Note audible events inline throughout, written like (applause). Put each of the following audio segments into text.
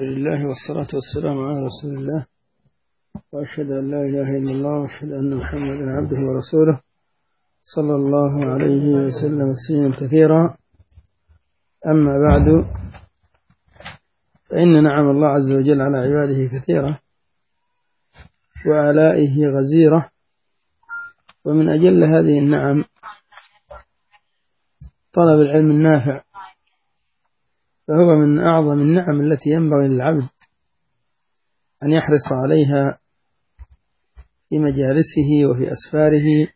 لله والصلاة والسلام على رسول الله. وأشهد أن لا إله إلا الله وأشهد أن محمدا عبده ورسوله. صلى الله عليه وسلم تسليما كثيرا. أما بعد فإن نعم الله عز وجل على عباده كثيرة وآلائه غزيرة ومن أجل هذه النعم طلب العلم النافع فهو من أعظم النعم التي ينبغي للعبد أن يحرص عليها في مجالسه وفي أسفاره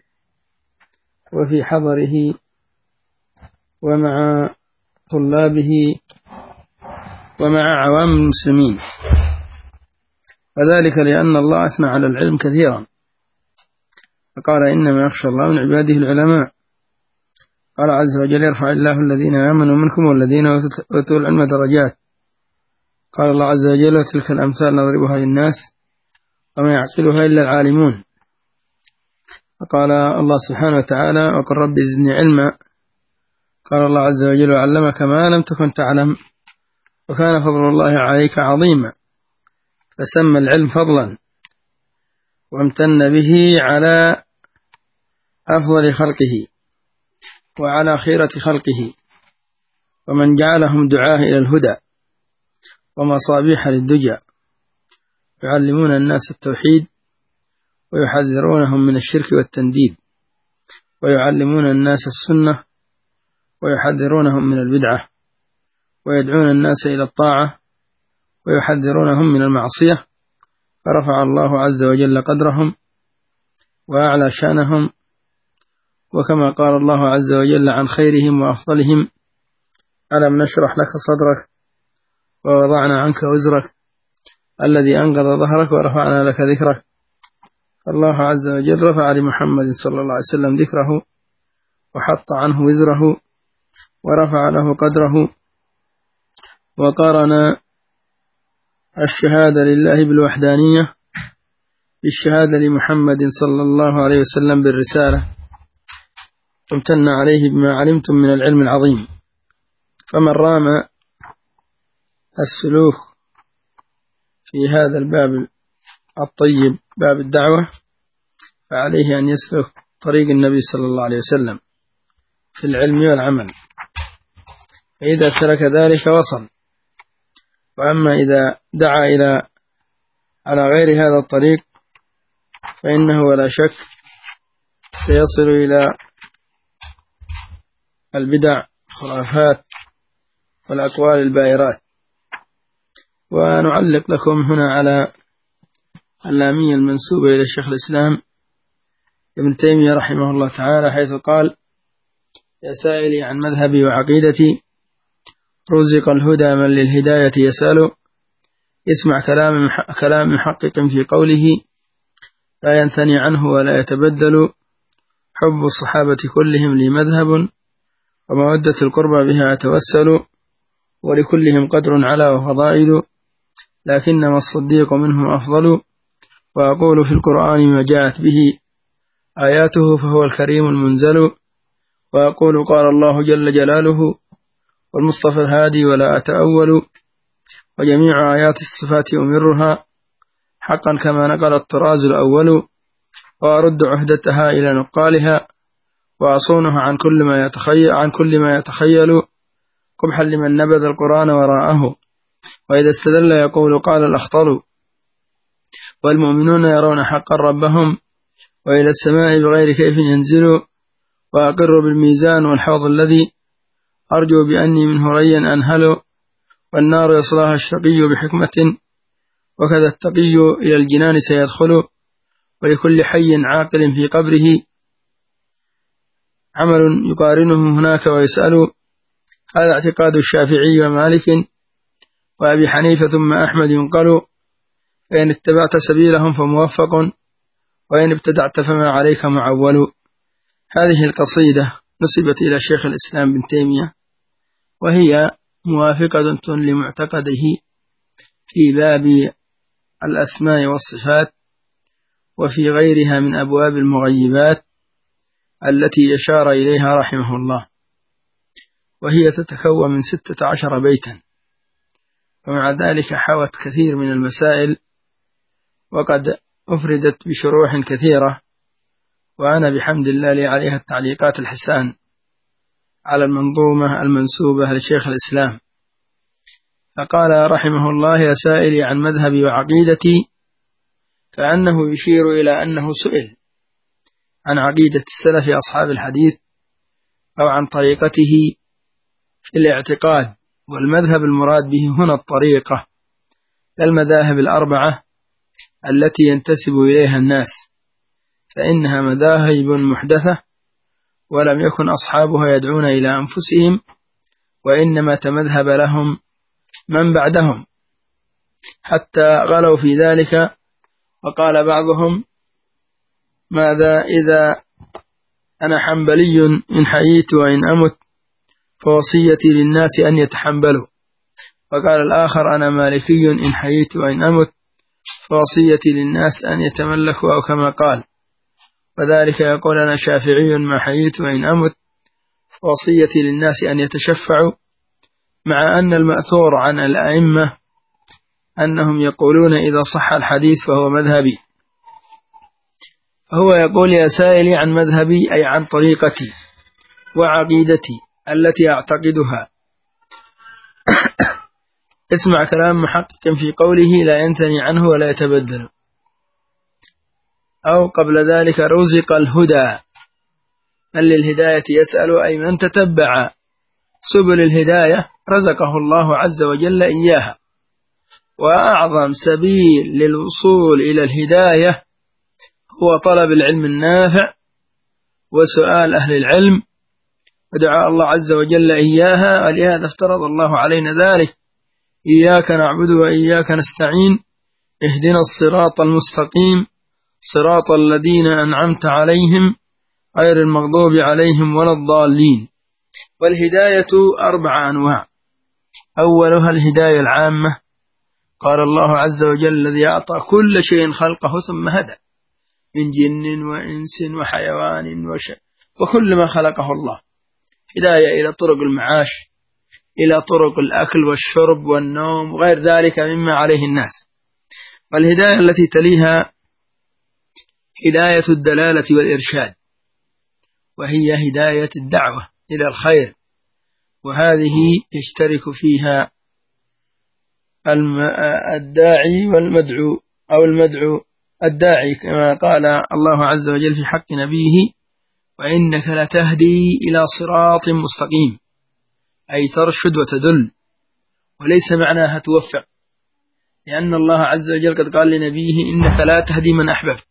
وفي حضره ومع طلابه ومع عوام المسلمين. وذلك لأن الله أثنى على العلم كثيرا. فقال إنما يخشى الله من عباده العلماء. قال عز وجل يرفع الله الذين آمنوا منكم والذين أوتوا العلم درجات. قال الله عز وجل وتلك الأمثال نضربها للناس وما يعقلها إلا العالمون. فقال الله سبحانه وتعالى وقل رب زدني علما. قال الله عز وجل وعلمك ما لم تكن تعلم وكان فضل الله عليك عظيما فسمى العلم فضلا وامتن به على أفضل خلقه. وعلى خيرة خلقه ومن جعلهم دعاه إلى الهدى ومصابيح للدجى يعلمون الناس التوحيد ويحذرونهم من الشرك والتنديد ويعلمون الناس السنة ويحذرونهم من البدعة ويدعون الناس إلى الطاعة ويحذرونهم من المعصية فرفع الله عز وجل قدرهم وأعلى شأنهم وكما قال الله عز وجل عن خيرهم وأفضلهم ألم نشرح لك صدرك ووضعنا عنك وزرك؟ الذي أنقض ظهرك ورفعنا لك ذكرك. الله عز وجل رفع لمحمد صلى الله عليه وسلم ذكره وحط عنه وزره ورفع له قدره. وقارن الشهادة لله بالوحدانية بالشهادة لمحمد صلى الله عليه وسلم بالرسالة. امتن عليه بما علمتم من العلم العظيم. فمن رام السلوك في هذا الباب الطيب باب الدعوة فعليه أن يسلك طريق النبي صلى الله عليه وسلم في العلم والعمل. فإذا سلك ذلك وصل. وأما إذا دعا إلى على غير هذا الطريق فإنه ولا شك سيصل إلى البدع الخرافات والأقوال البائرات. ونعلق لكم هنا على اللامية المنسوبة إلى الشيخ الإسلام ابن تيمية رحمه الله تعالى حيث قال يا سائلي عن مذهبي وعقيدتي رزق الهدى من للهداية يسأل. اسمع كلام كلام محقق في قوله لا ينثني عنه ولا يتبدل. حب الصحابة كلهم لي مذهب. ومودة القربى بها أتوسل ولكلهم قدر على وفضائل لكنما الصديق منهم أفضل. وأقول في القرآن ما جاءت به آياته فهو الكريم المنزل. وأقول قال الله جل جلاله والمصطفى الهادي ولا أتأول. وجميع آيات الصفات أمرها حقا كما نقل الطراز الأول. وأرد عهدتها إلى نقالها. وأصونه عن كل ما يتخيل عن كل ما يتخيل قبحا لمن نبذ القرآن وراءه. وإذا استدل يقول قال الأخطل والمؤمنون يرون حقا ربهم وإلى السماء بغير كيف ينزل وأقر بالميزان والحوض الذي أرجو بأني منه ريا أنهل والنار يصلاها الشقي بحكمة وكذا التقي إلى الجنان سيدخل ولكل حي عاقل في قبره عمل يقارنه هناك ويسأل هذا اعتقاد الشافعي ومالك وأبي حنيفة ثم أحمد ينقل فإن اتبعت سبيلهم فموفق وإن ابتدعت فما عليك معول. هذه القصيدة نسبت إلى شيخ الإسلام بن تيمية وهي موافقة لمعتقده في باب الأسماء والصفات وفي غيرها من أبواب المغيبات. التي أشار إليها رحمه الله وهي تتكون من ستة عشر بيتا. ومع ذلك حوت كثير من المسائل وقد أفردت بشروح كثيرة وأنا بحمد الله لي عليها التعليقات الحسان على المنظومة المنسوبة لشيخ الإسلام. فقال رحمه الله يا سائلي عن مذهبي وعقيدتي كأنه يشير إلى أنه سئل. عن عقيدة السلف أصحاب الحديث أو عن طريقته في الاعتقاد والمذهب المراد به هنا الطريقة المذاهب الأربعة التي ينتسب إليها الناس فإنها مذاهب محدثة ولم يكن أصحابها يدعون إلى أنفسهم وإنما تمذهب لهم من بعدهم حتى غلوا في ذلك وقال بعضهم ماذا إذا أنا حنبلي إن حييت وإن أمت فوصيتي للناس أن يتحنبلوا وقال الآخر أنا مالكي إن حييت وإن أمت فوصيتي للناس أن يتملكوا أو كما قال. وذلك يقول أنا شافعي ما حييت وإن أمت فوصيتي للناس أن يتشفعوا مع أن المأثور عن الأئمة أنهم يقولون إذا صح الحديث فهو مذهبي. هو يقول يا سائلي عن مذهبي أي عن طريقتي وعقيدتي التي أعتقدها. (coughs) اسمع كلام محقق في قوله لا ينثني عنه ولا يتبدل. أو قبل ذلك رزق الهدى من للهداية يسأل أي من تتبع سبل الهداية رزقه الله عز وجل إياها. وأعظم سبيل للوصول إلى الهداية هو طلب العلم النافع وسؤال أهل العلم ودعاء الله عز وجل إياها ولهذا افترض الله علينا ذلك. إياك نعبد وإياك نستعين اهدنا الصراط المستقيم صراط الذين أنعمت عليهم غير المغضوب عليهم ولا الضالين. والهداية أربع أنواع. أولها الهداية العامة. قال الله عز وجل الذي أعطى كل شيء خلقه ثم هدى. من جن وإنس وحيوان وش. وكل ما خلقه الله. هداية إلى طرق المعاش إلى طرق الأكل والشرب والنوم وغير ذلك مما عليه الناس. والهداية التي تليها هداية الدلالة والإرشاد. وهي هداية الدعوة إلى الخير. وهذه يشترك فيها الداعي والمدعو أو المدعو الداعي كما قال الله عز وجل في حق نبيه وإنك لتهدي إلى صراط مستقيم أي ترشد وتدل وليس معناها توفق لأن الله عز وجل قد قال لنبيه إنك لا تهدي من أحببت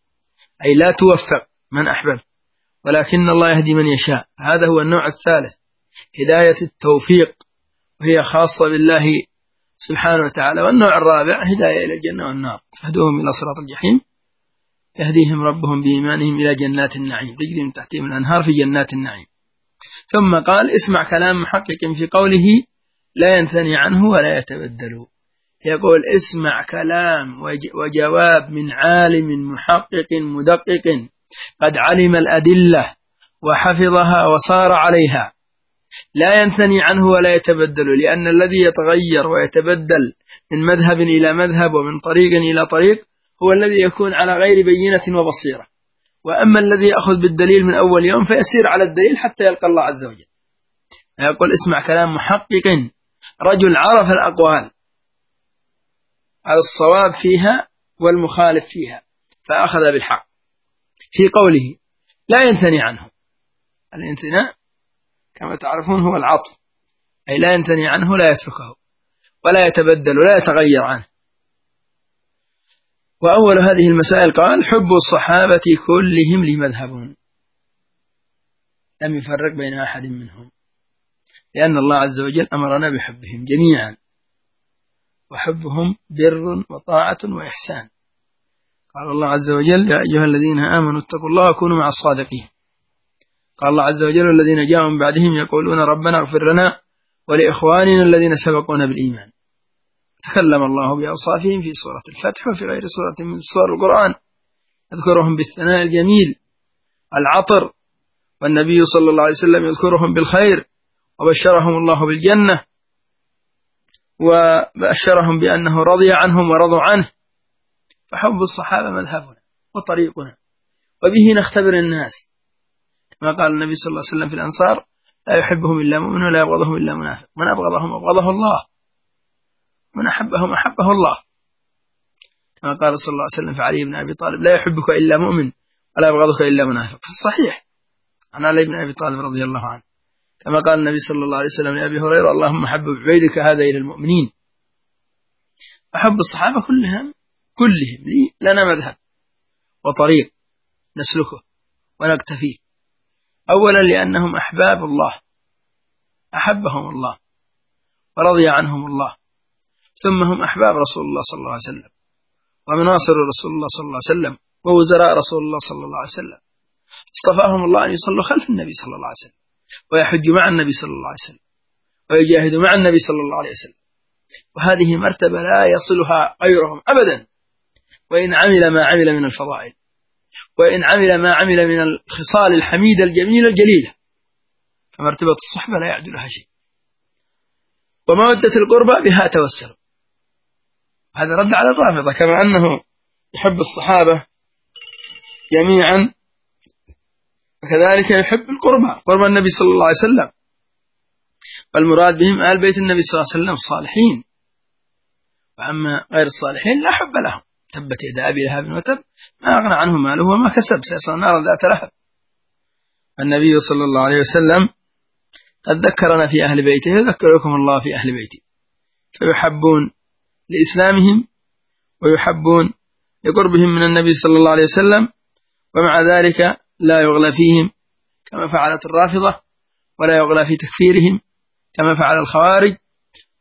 أي لا توفق من أحببت ولكن الله يهدي من يشاء. هذا هو النوع الثالث هداية التوفيق وهي خاصة بالله سبحانه وتعالى. والنوع الرابع هداية إلى الجنة والنار. فهدوهم إلى صراط الجحيم. يهديهم ربهم بإيمانهم إلى جنات النعيم تجري من تحتهم الأنهار في جنات النعيم. ثم قال اسمع كلام محقق في قوله لا ينثني عنه ولا يتبدل يقول اسمع كلام وجواب من عالم محقق مدقق قد علم الأدلة وحفظها وصار عليها. لا ينثني عنه ولا يتبدل لأن الذي يتغير ويتبدل من مذهب إلى مذهب ومن طريق إلى طريق هو الذي يكون على غير بينة وبصيرة. وأما الذي يأخذ بالدليل من أول يوم فيسير على الدليل حتى يلقى الله عز وجل. يقول اسمع كلام محقق. رجل عرف الأقوال. الصواب فيها والمخالف فيها. فأخذ بالحق. في قوله لا ينثني عنه. الانثناء كما تعرفون هو العطف. أي لا ينثني عنه لا يتركه ولا يتبدل ولا يتغير عنه. وأول هذه المسائل قال حب الصحابة كلهم لي مذهب لم يفرق بين أحد منهم لأن الله عز وجل أمرنا بحبهم جميعا. وحبهم بر وطاعة وإحسان. قال الله عز وجل يا أيها الذين آمنوا اتقوا الله وكونوا مع الصادقين. قال الله عز وجل الذين جاءوا من بعدهم يقولون ربنا اغفر لنا ولإخواننا الذين سبقونا بالإيمان. تكلم الله بأوصافهم في سورة الفتح وفي غير سورة من سور القرآن. يذكرهم بالثناء الجميل العطر والنبي صلى الله عليه وسلم يذكرهم بالخير وبشرهم الله بالجنة وبشرهم بأنه رضي عنهم ورضوا عنه. فحب الصحابة مذهبنا وطريقنا وبه نختبر الناس. كما قال النبي صلى الله عليه وسلم في الأنصار لا يحبهم إلا مؤمن ولا يبغضهم إلا منافق من أبغضهم أبغضه الله. من أحبهم أحبه الله. كما قال صلى الله عليه وسلم في علي بن أبي طالب لا يحبك إلا مؤمن ولا يبغضك إلا منافق. في الصحيح عن علي بن أبي طالب رضي الله عنه. كما قال النبي صلى الله عليه وسلم لأبي هريرة اللهم حبب عبيدك هذا إلى المؤمنين. أحب الصحابة كلهم كلهم. لنا مذهب وطريق نسلكه ونكتفيه أولا لأنهم أحباب الله. أحبهم الله ورضي عنهم الله. ثم هم أحباب رسول الله صلى الله عليه وسلم ومناصر رسول الله صلى الله عليه وسلم ووزراء رسول الله صلى الله عليه وسلم. اصطفاهم الله أن يصلوا خلف النبي صلى الله عليه وسلم ويحجوا مع النبي صلى الله عليه وسلم ويجاهدوا مع النبي صلى الله عليه وسلم. وهذه مرتبة لا يصلها غيرهم أبدا. وإن عمل ما عمل من الفضائل وإن عمل ما عمل من الخصال الحميدة الجميلة الجليلة. فمرتبة الصحبة لا يعدلها شيء. ومودة القربى بها توسل. هذا رد على الرافضة كما أنه يحب الصحابة جميعا وكذلك يحب القربى قرب النبي صلى الله عليه وسلم. والمراد بهم آل بيت النبي صلى الله عليه وسلم الصالحين وأما غير الصالحين لا حب لهم. تبت يد أبي لهب وتب ما أغنى عنه ماله وما كسب سيصل نارا ذات لهب. النبي صلى الله عليه وسلم قد ذكرنا في أهل بيته يذكركم الله في أهل بيته. فيحبون لإسلامهم ويحبون لقربهم من النبي صلى الله عليه وسلم ومع ذلك لا يغلى فيهم كما فعلت الرافضة ولا يغلى في تكفيرهم كما فعل الخوارج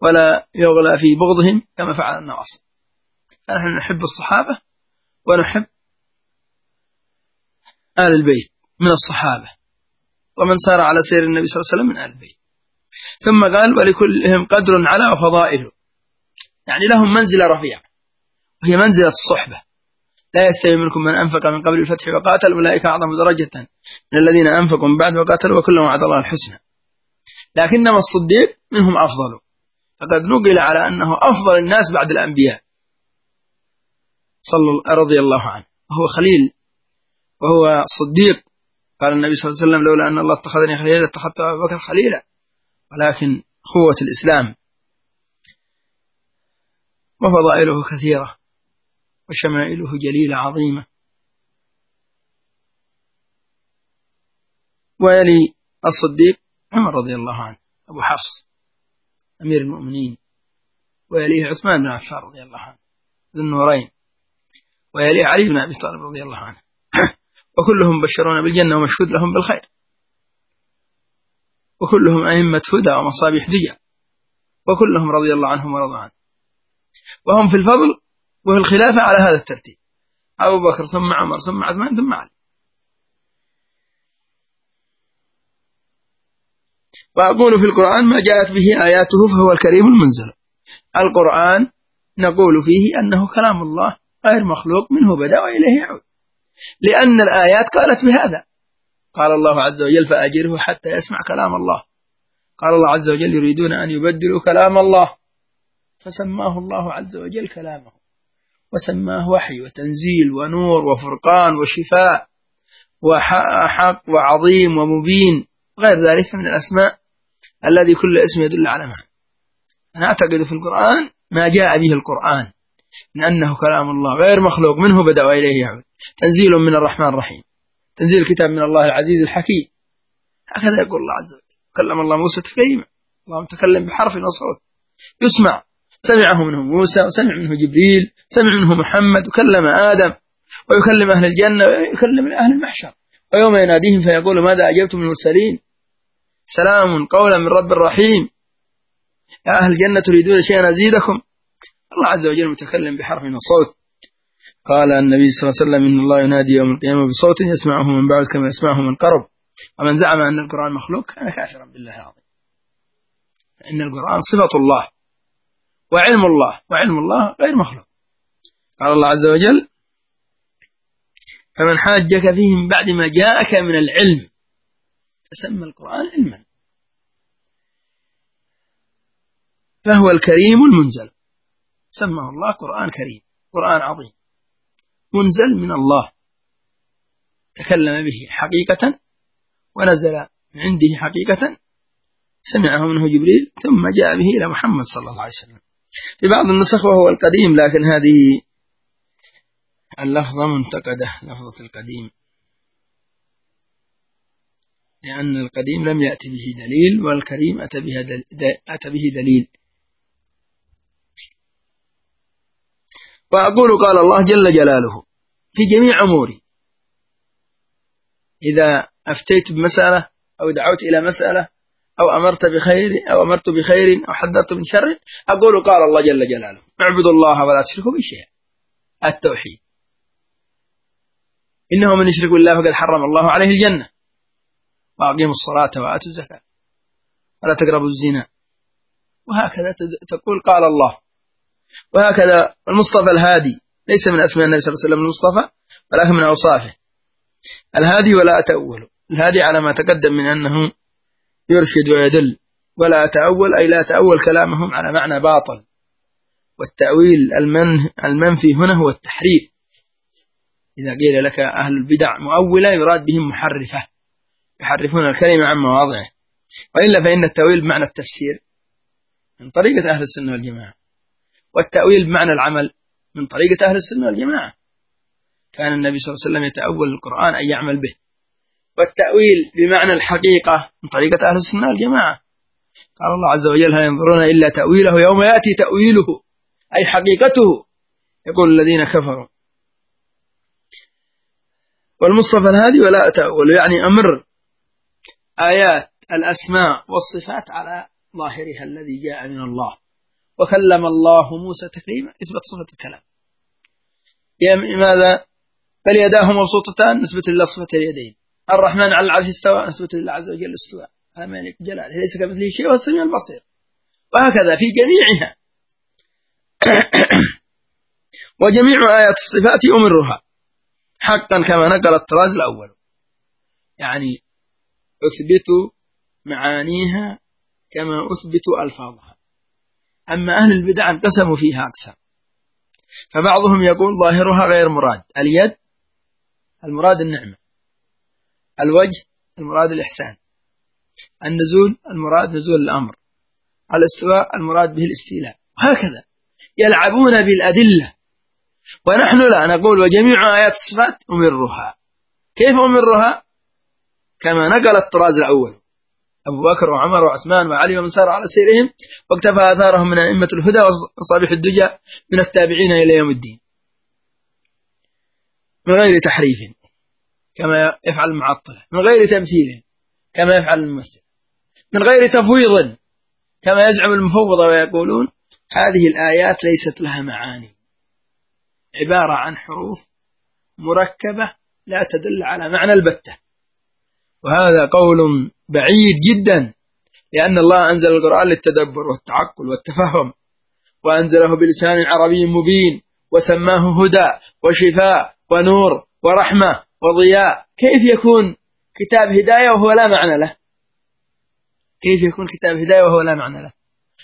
ولا يغلى في بغضهم كما فعل النواصب فنحن نحب الصحابة ونحب آل البيت من الصحابة ومن سار على سير النبي صلى الله عليه وسلم من آل البيت. ثم قال ولكلهم قدر على وفضائل يعني لهم منزلة رفيعة. وهي منزلة الصحبة. لا يستوي منكم من أنفق من قبل الفتح وقاتل أولئك أعظم درجة من الذين أنفقوا من بعد وقاتلوا وكلهم وعد الله الحسنى. لكنما الصديق منهم أفضل. فقد نقل على أنه أفضل الناس بعد الأنبياء. صلى رضي الله عنه. وهو خليل. وهو صديق. قال النبي صلى الله عليه وسلم لولا أن الله اتخذني خليلا اتخذت أبا بكر خليلا. ولكن قوة الإسلام وفضائله كثيرة وشمائله جليلة عظيمة. ويلي الصديق عمر رضي الله عنه أبو حفص أمير المؤمنين. ويليه عثمان بن عفان رضي الله عنه ذو النورين. ويليه علي بن أبي طالب رضي الله عنه. (clears throat) وكلهم بشرون بالجنة ومشهود لهم بالخير. وكلهم أئمة هدى ومصابيح دجى وكلهم رضي الله عنهم ورضوا عنه. وهم في الفضل وفي الخلافة على هذا الترتيب. أبو بكر ثم عمر ثم عثمان ثم علي. وأقول في القرآن ما جاءت به آياته فهو الكريم المنزل. القرآن نقول فيه أنه كلام الله غير مخلوق منه بدأ وإليه يعود. لأن الآيات قالت بهذا. قال الله عز وجل فأجره حتى يسمع كلام الله. قال الله عز وجل يريدون أن يبدلوا كلام الله. فسماه الله عز وجل كلامه. وسماه وحي وتنزيل ونور وفرقان وشفاء وحق وعظيم ومبين غير ذلك من الأسماء الذي كل اسم يدل على معنى أنا أعتقد في القرآن ما جاء به القرآن من أنه كلام الله غير مخلوق منه بدأ وإليه يعود. تنزيل من الرحمن الرحيم. تنزيل الكتاب من الله العزيز الحكيم. هكذا يقول الله عز وجل. كلم الله موسى تكليما. الله تكلم بحرف وصوت يسمع. سمعه منه موسى وسمع منه جبريل سمع منه محمد وكلم آدم ويكلم أهل الجنة ويكلم أهل المحشر. ويوم يناديهم فيقول ماذا أجبتم المرسلين؟ سلام قولا من رب رحيم. يا أهل الجنة تريدون شيئا أزيدكم؟ الله عز وجل متكلم بحرف وصوت قال النبي صلى الله عليه وسلم إن الله ينادي يوم القيامة بصوت يسمعه من بعد كما يسمعه من قرب. ومن زعم أن القرآن مخلوق كان كافرا بالله العظيم. فإن القرآن صفة الله. وعلم الله وعلم الله غير مخلوق. قال الله عز وجل فمن حاجك فيه من بعد ما جاءك من العلم فسمى القرآن علما. فهو الكريم المنزل. سماه الله قرآن كريم قرآن عظيم. منزل من الله. تكلم به حقيقة ونزل عنده حقيقة. سمعه منه جبريل ثم جاء به إلى محمد صلى الله عليه وسلم. في بعض النسخ وهو القديم لكن هذه اللفظة منتقدة لفظة القديم. لأن القديم لم يأتي به دليل والكريم أتى, دل... أتى به دليل. وأقول قال الله جل جلاله في جميع أموري إذا أفتيت بمسألة أو دعوت إلى مسألة أو أمرت بخير أو أمرت بخير أو حذرت من شر أقول قال الله جل جلاله اعبدوا الله ولا تشركوا به شيئا. التوحيد. إنه من يشرك بالله فقد حرم الله عليه الجنة. وأقيموا الصلاة وآتوا الزكاة. ولا تقربوا الزنا. وهكذا تقول قال الله. وهكذا المصطفى الهادي. ليس من أسماء النبي صلى الله عليه وسلم المصطفى ولكن من أوصافه. الهادي ولا أتأول الهادي على ما تقدم من أنه يرشد ويدل. ولا أتأول أي لا أتأول كلامهم على معنى باطل. والتأويل المن المنفي هنا هو التحريف. إذا قيل لك أهل البدع مؤولة يراد بهم محرفة. يحرفون الكلمة عن مواضعه. وإلا فإن التأويل بمعنى التفسير. من طريقة أهل السنة والجماعة. والتأويل بمعنى العمل من طريقة أهل السنة والجماعة. كان النبي صلى الله عليه وسلم يتأول القرآن أن يعمل به. والتأويل بمعنى الحقيقة من طريقة أهل السنة والجماعة. قال الله عز وجل هل ينظرون إلا تأويله يوم يأتي تأويله أي حقيقته؟ يقول الذين كفروا. والمصطفى الهادي ولا أتأول يعني أمر آيات الأسماء والصفات على ظاهرها الذي جاء من الله. وكلم الله موسى تكريما إثبت صفة الكلام. ماذا؟ بل يداه مبسوطتان نسبة لله صفة اليدين. الرحمن على العرش استوى نسبة لله عز وجل استوى. هذا يليق جلاله ليس كمثله شيء وهو السميع البصير. وهكذا في جميعها. (clears throat) وجميع آيات الصفات أمرها حقا كما نقل الطراز الأول. يعني أثبت معانيها كما أثبت ألفاظها. أما أهل البدع انقسموا فيها أقسام. فبعضهم يقول ظاهرها غير مراد. اليد المراد النعمة. الوجه المراد الإحسان. النزول المراد نزول الأمر. الاستواء المراد به الاستيلاء. وهكذا. يلعبون بالأدلة. ونحن لا نقول وجميع آيات الصفات أمرها. كيف أمرها؟ كما نقل الطراز الأول. أبو بكر وعمر وعثمان وعلي ومن سار على سيرهم واقتفى آثارهم من أئمة الهدى وصابح الدجى من التابعين إلى يوم الدين. من غير تحريف. كما يفعل المعطلة من غير تمثيل كما يفعل الممثل من غير تفويض كما يزعم المفوضة ويقولون هذه الآيات ليست لها معاني. عبارة عن حروف مركبة لا تدل على معنى البتة. وهذا قول بعيد جدا لأن الله أنزل القرآن للتدبر والتعقل والتفهم وأنزله بلسان عربي مبين وسماه هدى وشفاء ونور ورحمة. وضياء. كيف يكون كتاب هداية وهو لا معنى له؟ كيف يكون كتاب هداية وهو لا معنى له؟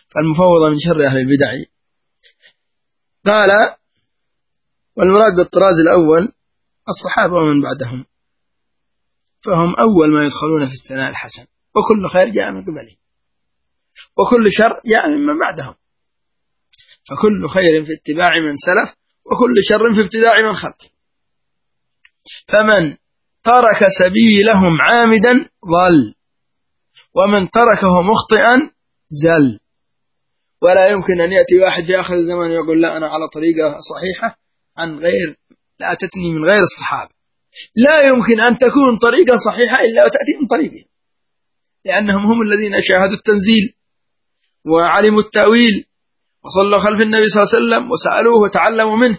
فالمفوضة من شر أهل البدع. قال والمراد بالطراز الأول الصحابة ومن بعدهم. فهم أول ما يدخلون في الثناء الحسن. وكل خير جاء من قبلهم وكل شر جاء ممن بعدهم. فكل خير في اتباع من سلف وكل شر في ابتداع من خلف فمن ترك سبيلهم عامدا ضل ومن تركه مخطئا زل. ولا يمكن أن يأتي واحد في آخر الزمان ويقول لا أنا على طريقة صحيحة عن غير لا أتتني من غير الصحابة. لا يمكن أن تكون طريقة صحيحة إلا وتأتي من طريقهم لأنهم هم الذين شاهدوا التنزيل وعلموا التأويل وصلوا خلف النبي صلى الله عليه وسلم وسألوه وتعلموا منه.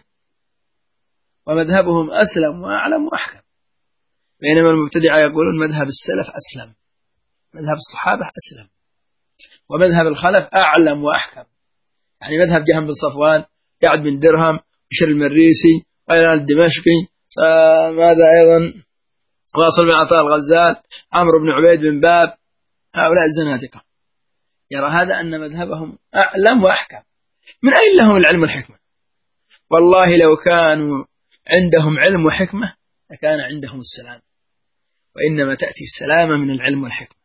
ومذهبهم أسلم وأعلم وأحكم. بينما المبتدعة يقولون مذهب السلف أسلم. مذهب الصحابة أسلم. ومذهب الخلف أعلم وأحكم. يعني مذهب جهم بن صفوان قاعد بن درهم بشر المريسي غيلان الدمشقي ماذا أيضا؟ واصل بن عطاء الغزال عمرو بن عبيد بن باب. هؤلاء الزنادقة يرى هذا أن مذهبهم أعلم وأحكم. من أين لهم العلم والحكمة؟ والله لو كانوا عندهم علم وحكمة لكان عندهم السلام. وإنما تأتي السلامة من العلم والحكمة.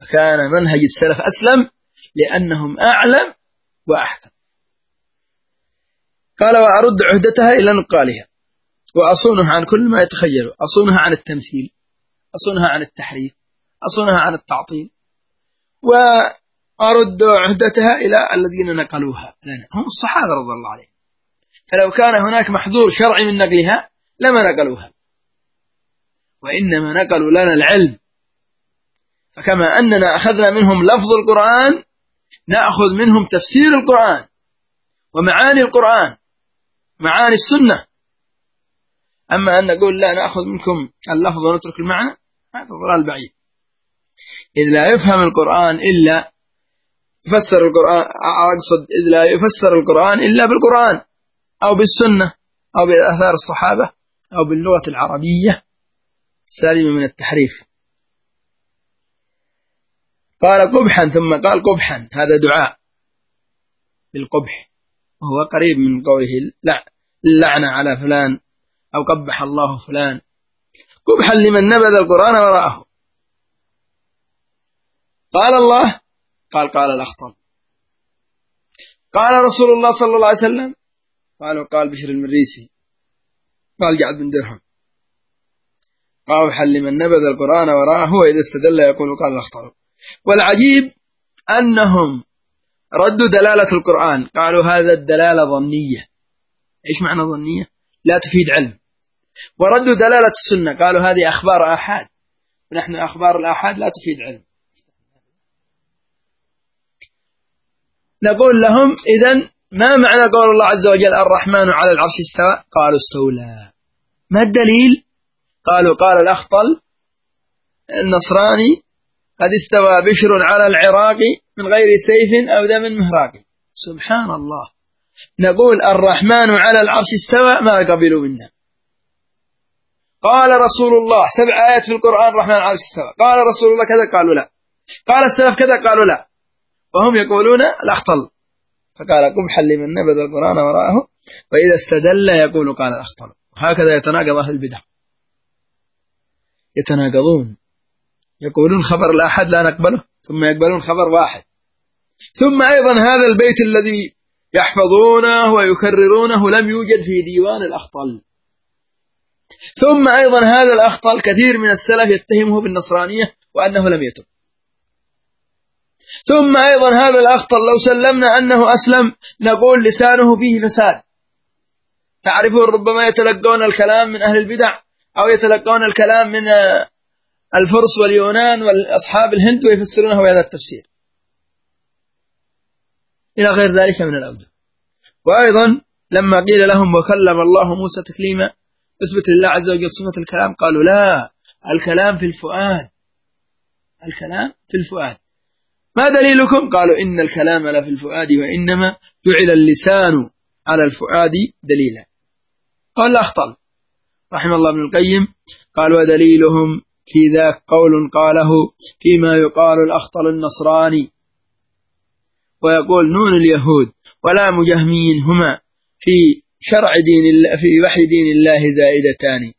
فكان منهج السلف أسلم لأنهم أعلم وأحكم. قال وأرد عهدتها إلى نقالها وأصونها عن كل ما يتخيل. أصونها عن التمثيل أصونها عن التحريف أصونها عن التعطيل. وأرد عهدتها إلى الذين نقلوها. لنا هم الصحابة رضي الله عليهم. فلو كان هناك محظور شرعي من نقلها لما نقلوها. وإنما نقلوا لنا العلم. فكما أننا أخذنا منهم لفظ القرآن نأخذ منهم تفسير القرآن ومعاني القرآن معاني السنة. أما أن نقول لا نأخذ منكم اللفظ ونترك المعنى هذا ضلال بعيد. إذ لا يفهم القرآن إلا يفسر القرآن أقصد إذ لا يفسر القرآن إلا بالقرآن. أو بالسنة أو بآثار الصحابة أو باللغة العربية السالمة من التحريف. قال قبحا ثم قال قبحا هذا دعاء بالقبح. وهو قريب من قوله اللعنة على فلان أو قبح الله فلان. قبحا لمن نبذ القرآن وراءه قال الله قال قال الأخطل قال رسول الله صلى الله عليه وسلم قال وقال بشر المريسي. قال جعد بن درهم. قبحا لمن نبذ القرآن وراءه وإذا استدل يقول قال الأخطل والعجيب أنهم ردوا دلالة القرآن. قالوا هذا الدلالة ظنية. إيش معنى ظنية؟ لا تفيد علم. وردوا دلالة السنة. قالوا هذه أخبار آحاد. ونحن أخبار الآحاد لا تفيد علم. نقول لهم إذا ما معنى قول الله عز وجل الرحمن على العرش استوى؟ قالوا استولى. ما الدليل؟ قالوا قال الأخطل النصراني قد استوى بشر على العراق من غير سيف أو دم مهراق. سبحان الله. نقول الرحمن على العرش استوى ما قبلوا منا. قال رسول الله سبع آيات في القرآن الرحمن على العرش استوى. قال رسول الله كذا؟ قالوا لا. قال السلف كذا؟ قالوا لا. وهم يقولون الأخطل. فقال قبحا لمن نبذ القرآن وراءه وإذا استدل يقول قال الأخطل هكذا يتناقض أهل البدع. يتناقضون. يقولون خبر الآحد لا نقبله ثم يقبلون خبر واحد. ثم أيضا هذا البيت الذي يحفظونه ويكررونه لم يوجد في ديوان الأخطل. ثم أيضا هذا الأخطل كثير من السلف يتهمه بالنصرانية وأنه لم يتب ثم أيضا هذا الأخطل لو سلمنا أنه أسلم نقول لسانه فيه فساد تعرفون ربما يتلقون الكلام من أهل البدع أو يتلقون الكلام من الفرس واليونان والأصحاب الهند ويفسرونه بهذا التفسير. إلى غير ذلك من الأوجه وأيضا لما قيل لهم وكلم الله موسى تكليما أثبت لله عز وجل صفة الكلام قالوا لا الكلام في الفؤاد. الكلام في الفؤاد. ما دليلكم؟ قالوا إن الكلام لفي الفؤاد وإنما جعل اللسان على الفؤاد دليلا. قال لا أخطل رحم الله ابن القيم. قال ودليلهم في ذاك قول قاله فيما يقال الأخطل النصراني. ويقول نون اليهود ولا مجهمين هما في شرع دين الله في وحي دين الله زائدتان.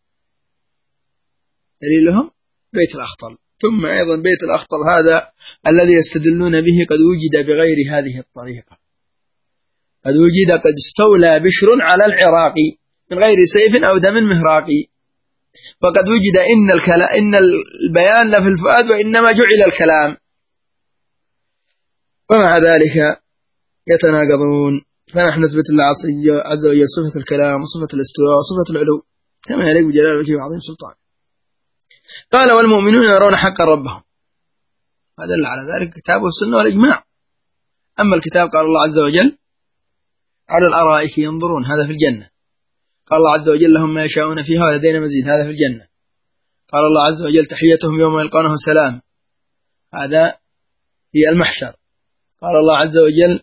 دليلهم؟ بيت الأخطل. ثم أيضا بيت الأخطل هذا الذي يستدلون به قد وجد بغير هذه الطريقة. قد وجد قد استولى بشر على العراق من غير سيف أو دم مهراقي وقد وجد إن, الكلام إن البيان في الفؤاد وإنما جعل الكلام. ومع ذلك يتناقضون. فنحن نثبت الله عز وجل صفة الكلام وصفة الاستواء وصفة العلو. كما يليق بجلال وجهه وعظيم سلطان قال والمؤمنون يرون حقا ربهم. فدل على ذلك الكتاب والسنة والإجماع. أما الكتاب قال الله عز وجل على الأرائك ينظرون هذا في الجنة. قال الله عز وجل لهم ما يشاءون فيها ولدينا مزيد هذا في الجنة. قال الله عز وجل تحيتهم يوم يلقونه سلام. هذا في المحشر. قال الله عز وجل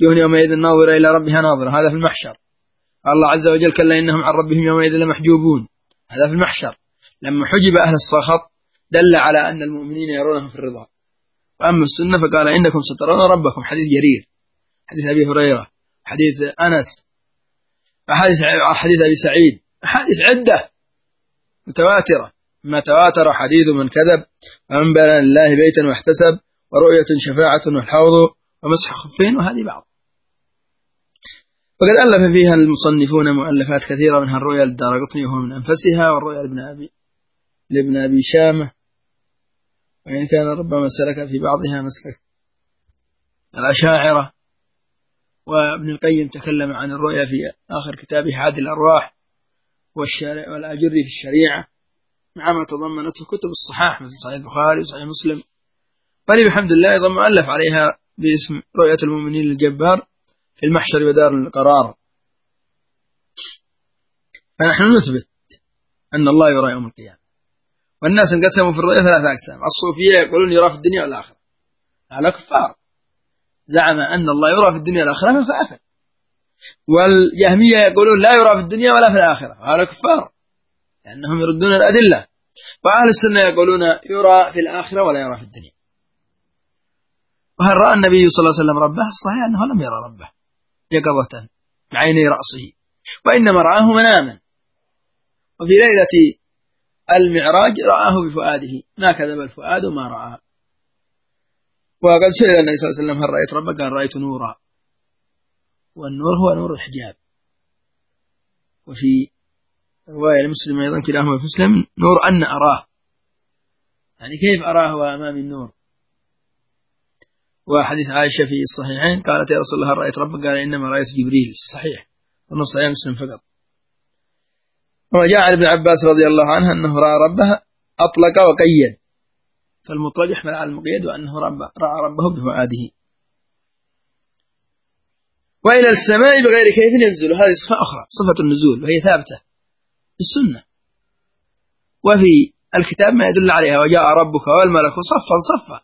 يوم يومئذ ناظرة إلى ربها ناظرة هذا في المحشر. قال الله عز وجل كلا إنهم عن ربهم يومئذ لمحجوبون هذا في المحشر. لما حجب أهل السخط دل على أن المؤمنين يرونه في الرضا. وأما السنة فقال إنكم سترون ربكم. حديث جرير. حديث أبي هريرة. حديث أنس. حديث حديث أبي سعيد. أحاديث عدة. متواترة. ما تواتر حديث من كذب ومن بنى لله بيتا واحتسب ورؤية شفاعة والحوض ومسح خفين وهذه بعض. وقد ألف فيها المصنفون مؤلفات كثيرة منها الرؤيا للدارقطني وهو من أنفسها والرؤيا لابن أبي لابن أبي شامة وإن كان ربما سلك في بعضها مسلك. الأشاعرة وابن القيم تكلم عن الرؤيا في آخر كتابه عاد الأرواح والأجري في الشريعة. مع ما تضمنته كتب الصحاح مثل صحيح البخاري وصحيح مسلم. بل بحمد الله أيضا مؤلف عليها باسم رؤية المؤمنين للجبار في المحشر ودار القرار. فنحن نثبت أن الله يرى يوم القيامة. والناس انقسموا في الرؤية ثلاثة أقسام. الصوفية يقولون يرى في الدنيا والآخرة. هذا كفار. زعم أن الله يرى في الدنيا والآخرة فكافر والجهمية يقولون لا يرى في الدنيا ولا في الآخرة. هذا كفار. لأنهم يردون الأدلة. وأهل السنة يقولون يرى في الآخرة ولا يرى في الدنيا. وهل رأى النبي صلى الله عليه وسلم ربه؟ الصحيح أنه لم يرى ربه. يقظة بعيني رأسه. وإنما رآه مناما. وفي ليلة المعراج رآه بفؤاده. ما كذب الفؤاد ما رأى وقد سئل النبي صلى الله عليه وسلم هل رأيت ربك؟ قال رأيت نورا. والنور هو نور الحجاب. وفي رواية المسلم أيضا كلاهما في مسلم نور أن أراه. يعني كيف أراه وأمامي النور؟ وحديث عائشة في الصحيحين قالت يا رسول الله هل رأيت ربك؟ قال إنما رأيت جبريل. صحيح. والنص صحيح مسلم فقط. وجاء عن ابن عباس رضي الله عنه أنه رأى ربه أطلق وقيد. فالمطلق يحمل على المقيد وأنه رب رأى ربه بفؤاده. وإلى السماء بغير كيف ينزل. هذه صفة أخرى صفة النزول وهي ثابتة في السنة. وفي الكتاب ما يدل عليها وجاء ربك والملك صفا صفا.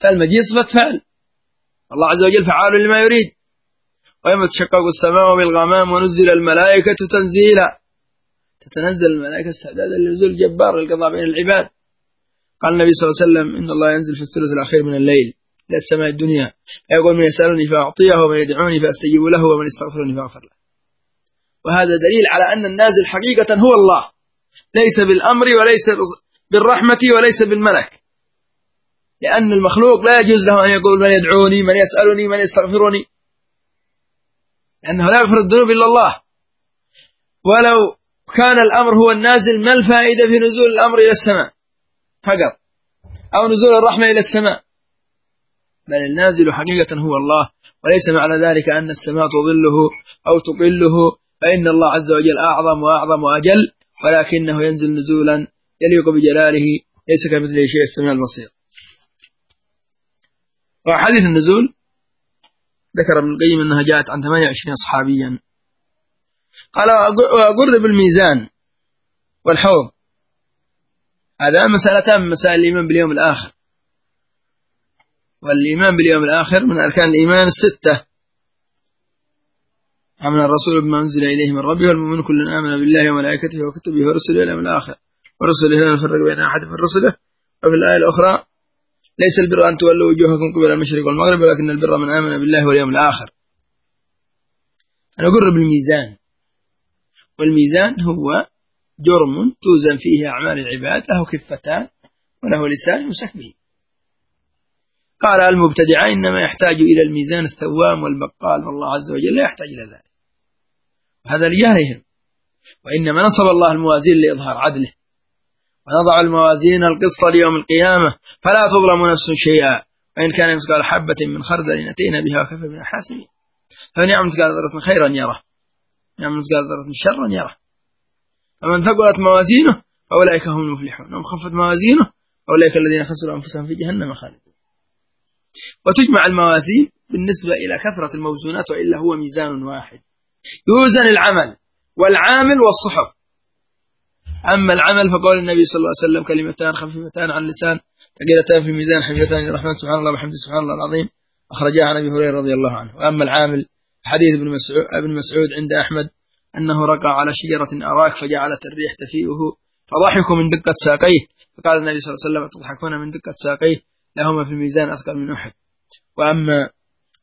فالمجيء صفة فعل. الله عز وجل فعال لما يريد. ويوم تشقق السماء بالغمام ونزل الملائكة تنزيلا. تتنزل الملائكة استعدادا لنزول الجبار للقضاء بين العباد. قال النبي صلى الله عليه وسلم إن الله ينزل في الثلث الأخير من الليل. إلى السماء الدنيا. فيقول من يسألني فأعطيه ومن يدعوني فأستجيب له ومن يستغفرني فأغفر له. وهذا دليل على أن النازل حقيقة هو الله. ليس بالأمر وليس بالرحمة وليس بالملك. لأن المخلوق لا يجوز له أن يقول من يدعوني من يسألني من يستغفرني. لأنه لا يغفر الذنوب إلا الله. ولو كان الأمر هو النازل ما الفائدة في نزول الأمر إلى السماء؟ فقط. أو نزول الرحمة إلى السماء. بل النازل حقيقة هو الله وليس معنى ذلك أن السماء تظله أو تقله فإن الله عز وجل أعظم وأعظم وأجل ولكنه ينزل نزولا يليق بجلاله ليس كمثله شيء السميع البصير. وحديث النزول ذكر ابن القيم أنها جاءت عن 28 صحابيا قال وأقر بالميزان والحوض. هذا مسألتان من مسائل الإيمان باليوم الآخر. والإيمان باليوم الآخر من أركان الإيمان الستة. آمن الرسول بما أنزل إليه من ربه والمؤمن كل آمن بالله وملائكته وكتبه ورسله واليوم الآخر. ورسله لا نفرق بين أحد من رسله. وفي الآية الأخرى ليس البر أن تولوا وجوهكم قبل المشرق والمغرب ولكن البر من آمن بالله واليوم الآخر. أنا أقر بالميزان. والميزان هو جرم توزن فيه أعمال العباد له كفتان وله لسان يمسك به. قال المبتدع إنما يحتاج إلى الميزان الثوام والبقال والله عز وجل لا يحتاج إلى ذلك. هذا لجهلهم. وإنما نصب الله الموازين لإظهار عدله. ونضع الموازين القسط ليوم القيامة فلا تظلم نفس شيئا. وإن كان مثقال حبة من خردل أتينا بها وكفى من حاسبين. فمن يعمل ذرة خيرا يره يعمل مثقال ذرة شرا يره فمن ثقلت موازينه فأولئك هم المفلحون. ومن خفت موازينه أولئك الذين خسروا أنفسهم في جهنم خالدون وتجمع الموازين بالنسبة إلى كثرة الموزونات وإلا هو ميزان واحد. يوزن العمل والعامل والصحف أما العمل فقول النبي صلى الله عليه وسلم كلمتان خفيفتان عن اللسان ثقيلتان في الميزان حفيفتان الرحمن سبحان الله وبحمده سبحان الله العظيم. أخرجها عن أبي هريرة رضي الله عنه. وأما العامل حديث ابن مسعود, ابن مسعود عند أحمد أنه رقع على شجرة أراك فجعلت الريح تفيئه. فضحكوا من دقة ساقيه. فقال النبي صلى الله عليه وسلم تضحكون من دقة ساقيه؟ لهما في الميزان أثقل من أحد. وأما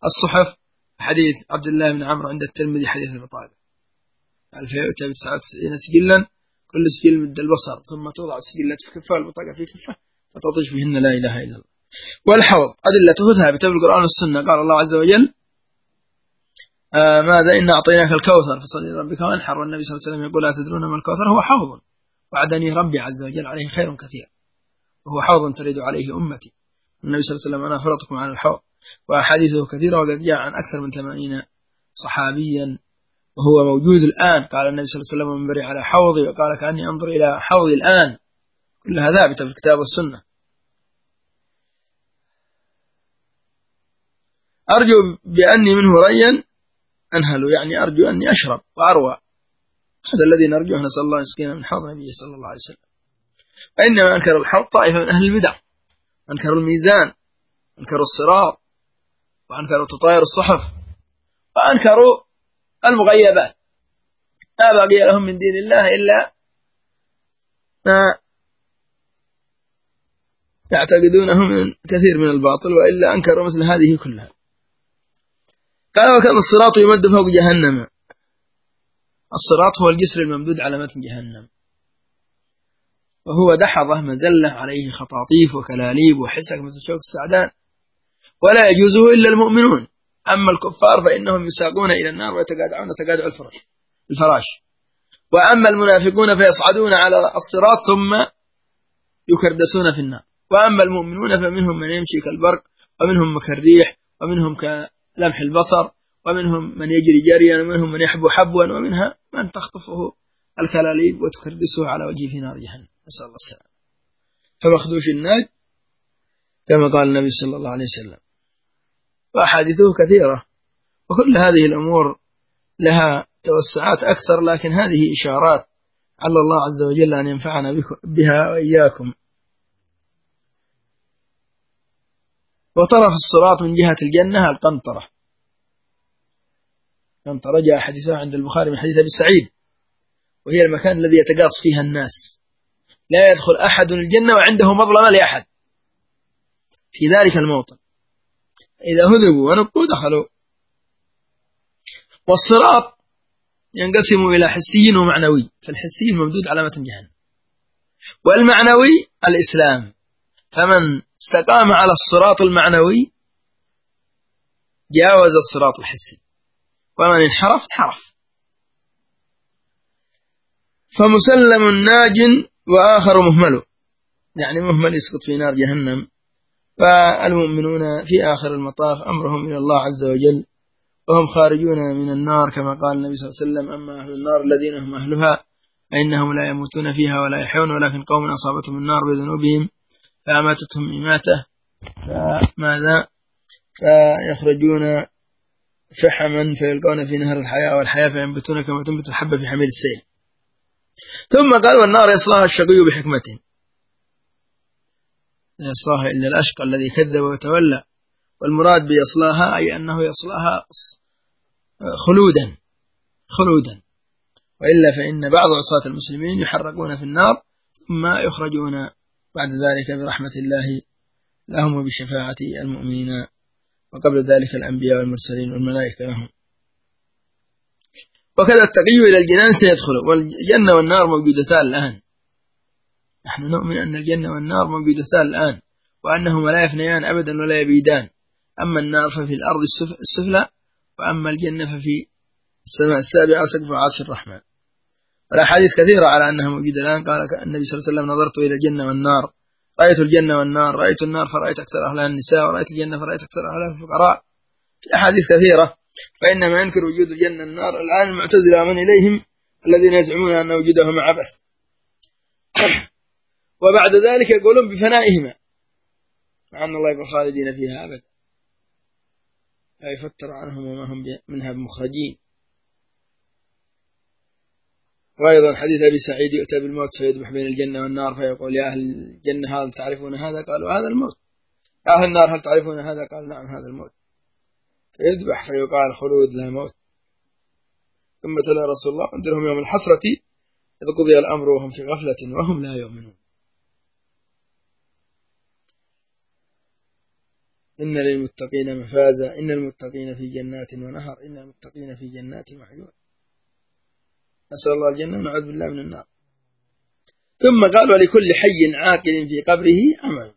الصحف حديث عبد الله بن عمرو عند الترمذي حديث البطالة قال فيؤتى بتسعة وتسعين سجلا كل سجل مد البصر ثم توضع السجلات في كفة والبطاقة في كفة فتطج بهن لا إله إلا الله. والحوض أدلته ثابتة بالقرآن والسنة. قال الله عز وجل آه ماذا؟ إن أعطيناك الكوثر. فصل لربك وانحر. والنبي صلى الله عليه وسلم يقول لا تدرون ما الكوثر؟ هو حوض. وعدني ربي عز وجل عليه خير كثير. وهو حوض ترد عليه أمتي. النبي صلى الله عليه وسلم أنا فرطكم على الحوض. وأحاديثه كثيرة وقد جاء عن أكثر من ثمانين صحابيا. وهو موجود الآن. قال النبي صلى الله عليه وسلم من بري على حوضي. وقال كأني أنظر إلى حوضي الآن. كلها ثابتة في الكتاب والسنة. أرجو بأني منه ريا. أنهل يعني أرجو أني أشرب وأروى. هذا الذي نرجوه نسأل الله يسقينا من حوض النبي صلى الله عليه وسلم. وإنما أنكر الحوض طائفة من أهل البدع. أنكروا الميزان أنكروا الصراط وأنكروا تطاير الصحف وأنكروا المغيبات. ما بقي لهم من دين الله إلا ما يعتقدونه من كثير من الباطل وإلا أنكروا مثل هذه كلها. قال وكأن الصراط يمد فوق جهنم. الصراط هو الجسر الممدود على متن جهنم. وهو دحضة مزلة عليه خطاطيف وكلاليب وحسك مثل شوك السعدان. ولا يجوزه إلا المؤمنون. أما الكفار فإنهم يساقون إلى النار ويتقادعون تقادع الفراش الفراش. وأما المنافقون فيصعدون على الصراط ثم يكردسون في النار. وأما المؤمنون فمنهم من يمشي كالبرق ومنهم كالريح ومنهم كلمح البصر ومنهم من يجري جريا ومنهم من يحبو حبوا ومنها من تخطفه الكلاليب وتكردسه على وجهه نار جهنم. نسأل الله السلامة. فمخدوش الناج كما قال النبي صلى الله عليه وسلم. وأحاديثه كثيرة. وكل هذه الأمور لها توسعات أكثر لكن هذه إشارات على الله عز وجل أن ينفعنا بها وإياكم. وطرف الصراط من جهة الجنة القنطرة قنطرة جاء حديثها عند البخاري من حديث أبي سعيد وهي المكان الذي يتقاص فيها الناس. لا يدخل أحد الجنة وعنده مظلمة لأحد. في ذلك الموطن. إذا هذبوا ونقوا دخلوا. والصراط ينقسم إلى حسي ومعنوي فالحسي ممدود على متن جهنم. والمعنوي الإسلام. فمن استقام على الصراط المعنوي جاوز الصراط الحسي. ومن انحرف انحرف فمسلم ناج وآخر مهمل. يعني مهمل يسقط في نار جهنم. فالمؤمنون في آخر المطاف أمرهم إلى الله عز وجل. وهم خارجون من النار كما قال النبي صلى الله عليه وسلم أما أهل النار الذين هم أهلها فإنهم لا يموتون فيها ولا يحيون ولكن قوم أصابتهم النار بذنوبهم فأماتتهم إماتة فماذا؟ فيخرجون فحما فيلقون في نهر الحياة والحياة فينبتون كما تنبت الحبة في حميد السيل. ثم قال والنار يصلاها الشقي بحكمته. لا يصلاها إلا الأشقى الذي كذب وتولى. والمراد بيصلاها أي أنه يصلاها خلودا خلودا. وإلا فإن بعض عصاة المسلمين يحرقون في النار ثم يخرجون بعد ذلك برحمة الله لهم وبشفاعة المؤمنين وقبل ذلك الأنبياء والمرسلين والملائكة لهم. وكذا التقي إلى الجنان سيدخل. والجنة والنار موجودتان الآن. نحن نؤمن أن الجنة والنار موجودتان الآن وأنهما لا يفنيان أبدا ولا يبيدان. أما النار ففي الأرض السفلى وأما الجنة ففي السماء السابعة سقف عرش الرحمن. والأحاديث كثيرة على أنها موجودة الآن. قال النبي صلى الله عليه وسلم نظرت إلى الجنة والنار. رأيت الجنة والنار. رأيت النار فرأيت أكثر أهلها النساء. ورأيت الجنة فرأيت أكثر أهلها الفقراء. في أحاديث كثيرة. فإنما ينكر وجود الجنة والنار. الآن المعتزلة من إليهم؟ الذين يزعمون أن وجودهما عبث. (clears throat) وبعد ذلك يقولون بفنائهما. مع أن الله يقول خالدين فيها أبدا. لا يفتر عنهم وما هم منها بمخرجين. وأيضا حديث أبي سعيد يؤتى بالموت فيذبح بين الجنة والنار فيقول يا أهل الجنة هل تعرفون هذا؟ قالوا هذا الموت. يا أهل النار هل تعرفون هذا؟ قال نعم هذا الموت. فيذبح فيقال خلود لا موت. ثم تلا رسول الله انذرهم يوم الحسرة إذ قضي الأمر وهم في غفلة وهم لا يؤمنون. إن للمتقين مفازا. إن المتقين في جنات ونهر. إن المتقين في جنات وعيون. نسأل الله الجنة ونعوذ بالله من النار. ثم قال ولكل حي عاقل في قبره عمل.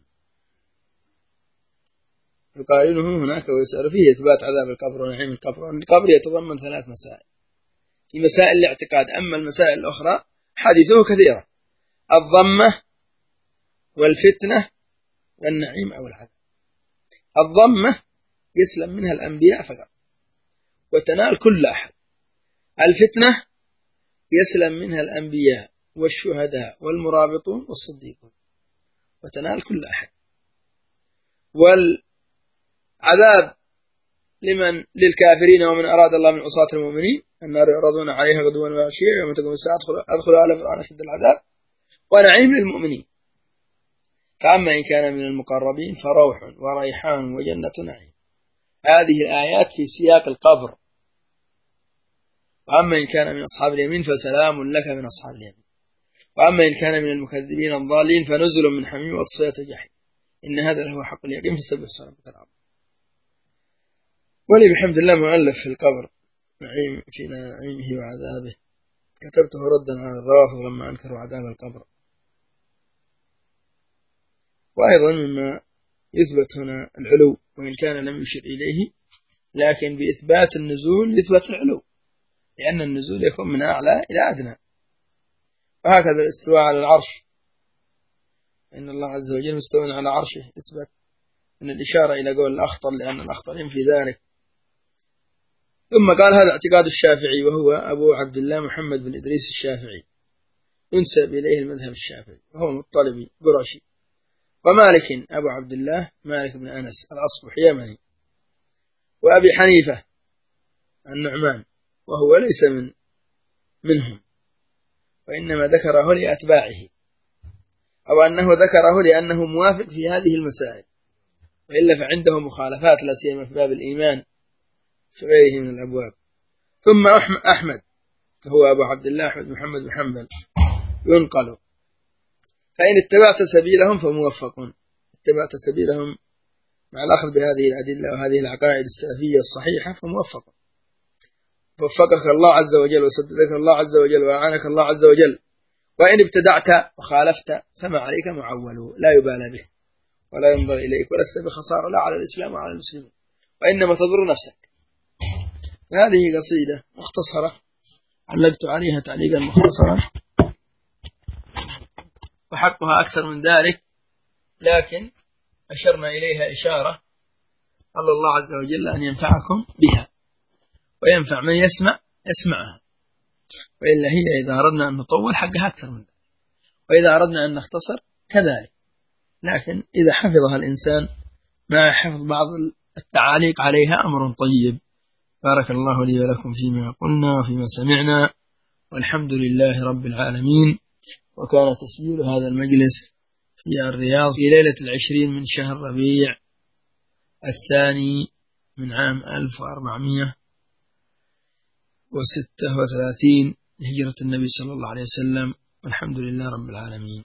يقارنه هناك ويسأل فيه إثبات عذاب القبر ونعيم القبر. القبر يتضمن ثلاث مسائل. في مسائل الاعتقاد أما المسائل الأخرى حديثه كثيرة. الضمة والفتنة والنعيم أو العذاب. الضمة يسلم منها الأنبياء فقط. وتنال كل أحد. الفتنة يسلم منها الأنبياء والشهداء والمرابطون والصديقون. وتنال كل أحد. والعذاب لمن؟ للكافرين ومن أراد الله من عصاة المؤمنين. النار يعرضون عليها غدوا وعشيا يوم تقوم الساعة أدخل آل فرعون أشد العذاب. ونعيم للمؤمنين. فأما إن كان من المقربين فروح وريحان وجنة نعيم. هذه الآيات في سياق القبر. وأما إن كان من أصحاب اليمين فسلام لك من أصحاب اليمين. وأما إن كان من المكذبين الضالين فنزل من حميم وتصفية جحيم. إن هذا لهو حق اليقين فسبح ربك العظيم ولي بحمد الله مؤلف في القبر. نعيم في نعيمه وعذابه. كتبته ردا على الروافض لما أنكروا عذاب القبر. وأيضا مما يثبت هنا العلو وإن كان لم يشر إليه لكن بإثبات النزول يثبت العلو. لأن النزول يكون من أعلى إلى أدنى. وهكذا الاستواء على العرش. إن الله عز وجل مستوى على عرشه. إثبات من الإشارة إلى قول الأخطر لأن الأخطر ينفي ذلك. ثم قال هذا اعتقاد الشافعي وهو أبو عبد الله محمد بن إدريس الشافعي. ينسب إليه المذهب الشافعي وهو مطلبي قرشي. ومالك أبو عبد الله مالك بن أنس الأصبح يمني وأبي حنيفة النعمان. وهو ليس من منهم وإنما ذكره لأتباعه أو أنه ذكره لأنه موافق في هذه المسائل وإلا فعنده مخالفات لا سيما في باب الإيمان في غيره من الأبواب. ثم أحمد هو أبو عبد الله أحمد محمد بن حنبل ينقل فإن اتبعت سبيلهم فموفقون. اتبعت سبيلهم مع الأخذ بهذه الأدلة وهذه العقائد السلفية الصحيحة فموفق وفقك الله عز وجل وسددك الله عز وجل وأعانك الله عز وجل. وإن ابتدعت وخالفت فما عليك معول لا يبالى به ولا ينظر إليك ولست بخسارة لا على الإسلام وعلى المسلمين وإنما تضر نفسك. هذه قصيدة مختصرة علقت عليها تعليقا مختصرا. وحقها أكثر من ذلك لكن أشرنا إليها إشارة الله عز وجل أن ينفعكم بها. وينفع من يسمع يسمعها. وإلا هي إذا أردنا أن نطول حقها أكثر من ذلك وإذا أردنا أن نختصر كذلك. لكن إذا حفظها الإنسان مع حفظ بعض التعاليق عليها أمر طيب. بارك الله لي ولكم فيما قلنا وفيما سمعنا. والحمد لله رب العالمين. وكان تسجيل هذا المجلس في الرياض في ليلة العشرين من شهر ربيع الثاني من عام 1436 هجرة النبي صلى الله عليه وسلم والحمد لله رب العالمين.